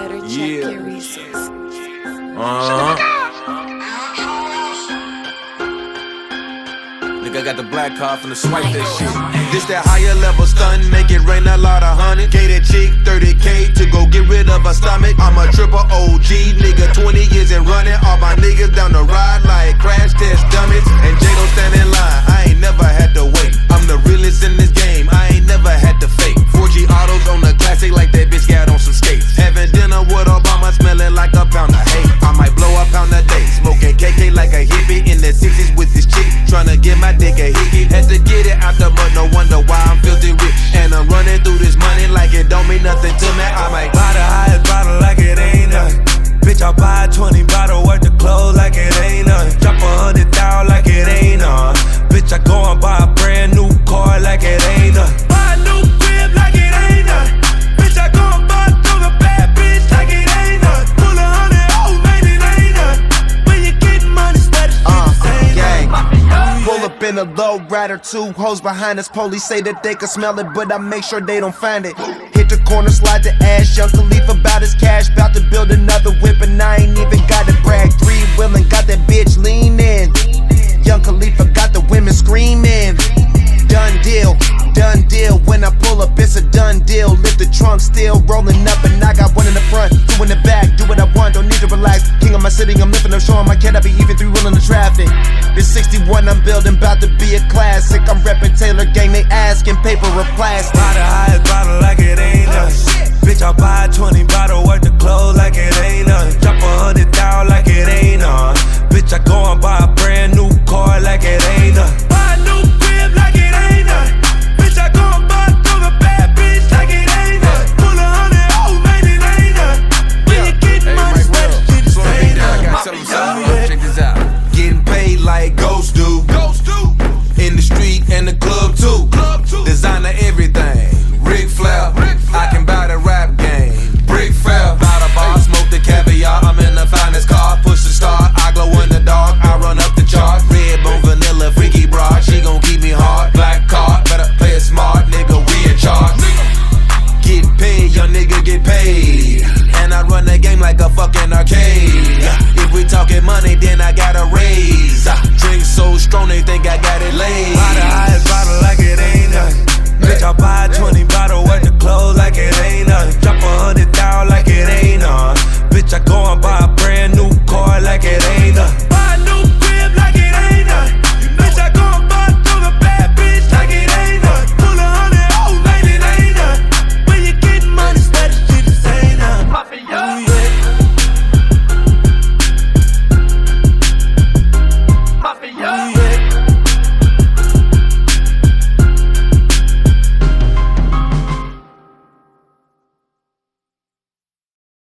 better check Yeah. your resources. Uh huh. Nigga got the black card from the swipe that shit. This that higher level stun, make it rain a lot of honey. K that chick, 30k to go get rid of a stomach. I'm a triple OG, nigga, 20 years and running. All my niggas down the like it don't mean nothing to me. I might Buy the highest bottle like it ain't nothing. Bitch, I buy a 20 bottle worth of clothes like it ain't nothing. Drop a hundred thousand like it ain't none. Bitch, I go and buy a brand new car like it ain't nothing. Buy a new crib like it ain't nothing. Bitch, I go and buy a bad bitch like it ain't nothing. Pull a hundred, oh man, it ain't nothing. When you get money, better shit Uh, the gang. Pull up in a low rider, two hoes behind us. Police say that they can smell it, but I make sure they don't find it. The corner, slide the ash. Young Khalif about his cash, about to build another whip, and I ain't even got to brag. Three wheeling, got that bitch leaning. Young Khalifa got the women screaming. Done deal, done deal. When I pull up, it's a done deal. Lift the trunk, still rolling up, and I got one in the front, two in the back. Do what I want, don't need to relax. King of my city, I'm lifting up, showing my cat I be even traffic. This 61 I'm building, about to be a classic. I'm repping Taylor Gang, they asking paper or plastic. Buy the highest bottle like it ain't nothing. Fucking arcade. If we talking money, then I got a raise. Drink so strong, they think I got